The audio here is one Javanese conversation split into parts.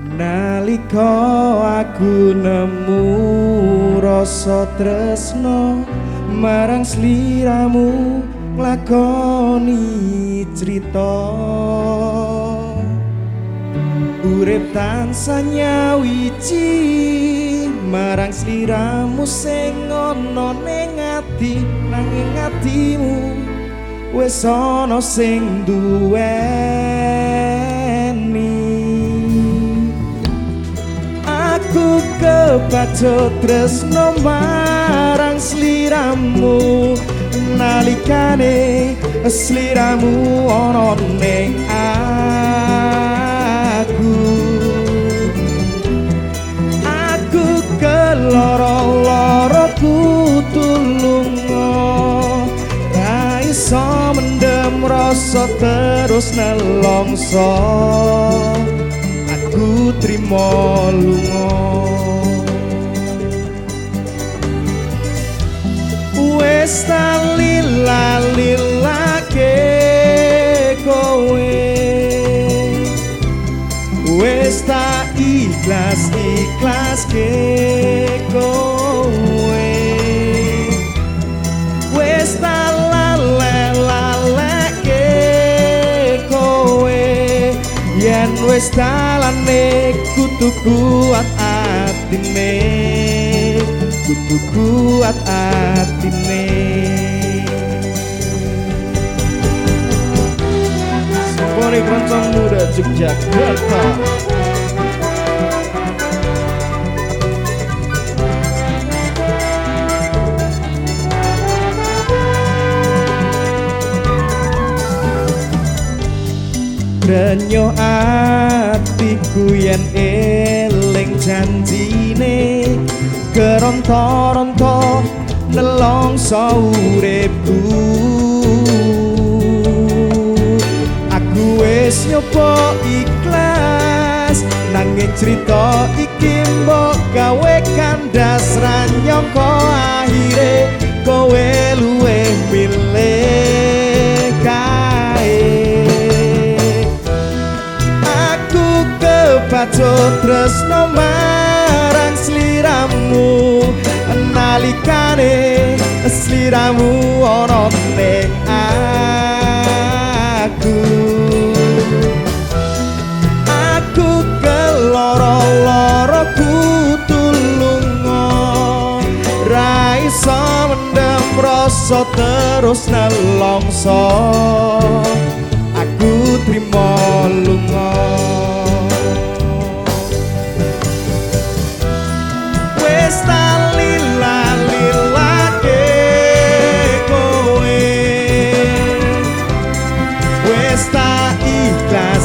Nalika aku nemu rasa tresno marang sliramu nglakoni crita Urip tansah nyawiji marang sliramu sing ana ning ati nanging atimu wis ana sing duweni Kebacut tresno marang sliramu nalikane sliramu ana ning aku. Aku keloro-loro kutulungo Ra iso mendem rasa terus nelongso. Aku trimo lungo Wes talila-lilake kowe. Wes tak ikhlas-ikhlas ke kowe. Wes tak lalek-lalek ke kowe. Yen wes talane kutu kuat atine Kutu kuat atine Simponi Keroncong Muda Yogyakarta. Renyo atiku yen eling janjine Keronto-ronto nelongso uripku Aku wis nyoba ikhlas Nanging cerita iki mbok gawe kandas ranyoko akhire kowe luwih milih kae. Aku kebacut tresno marang sliramu nalikane sliramu ana ning aku. Aku keloro-loro kutulungo Ra iso mendem rasa terus nelongso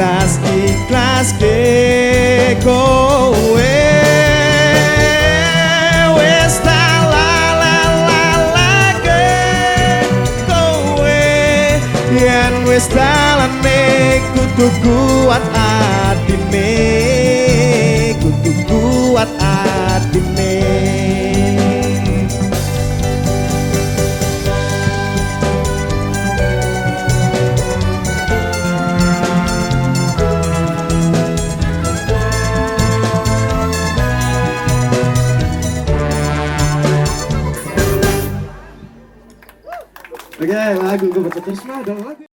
lalek-laleke kowe Yen wes dalane kudu kuat atine Kudu kuat atine Oke, lagu gue baca terus mah ada lagu.